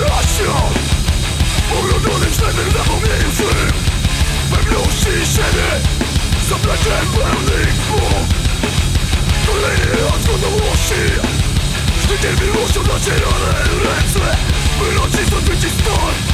Racja Ogrodzony czterem zapomnieniem swym Pewności siebie Zablakiem pełnych głów Kolejny odkłon do miłości Z niecierpliwością zacierane ręce Wyrodzi stąd, wycić stąd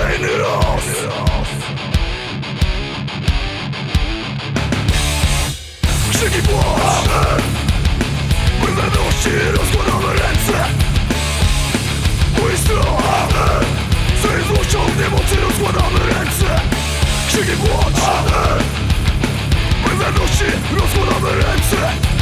ten roz. Krzyki płacz Brwędności rozkładamy ręce. Mój strach Swej złością w niemocy rozkładamy ręce. Krzyki płacz Brwędności rozkładamy ręce.